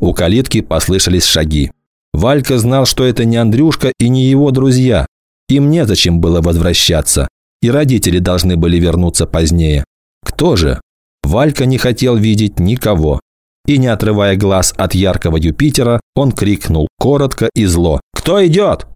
У калитки послышались шаги. Валька знал, что это не Андрюшка и не его друзья. Им незачем было возвращаться. И родители должны были вернуться позднее. Кто же? Валька не хотел видеть никого. И не отрывая глаз от яркого Юпитера, он крикнул коротко и зло. «Кто идет?»